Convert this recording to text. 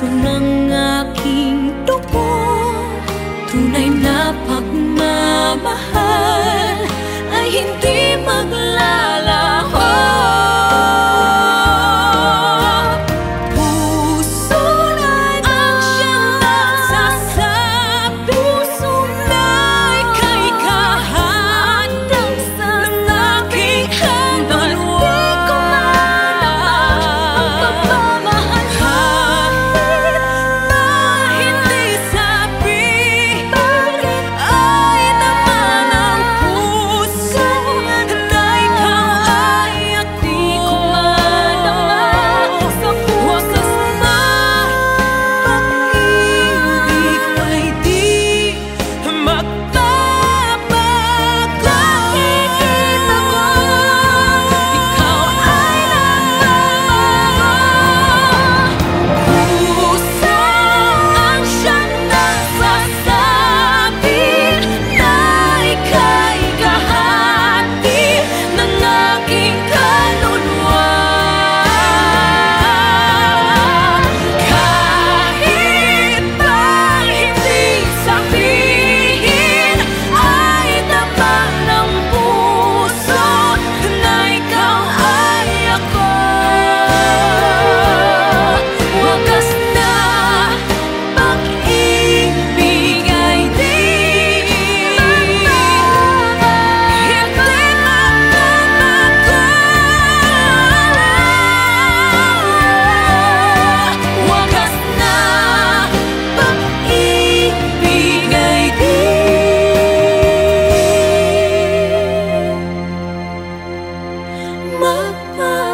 sung nắng mata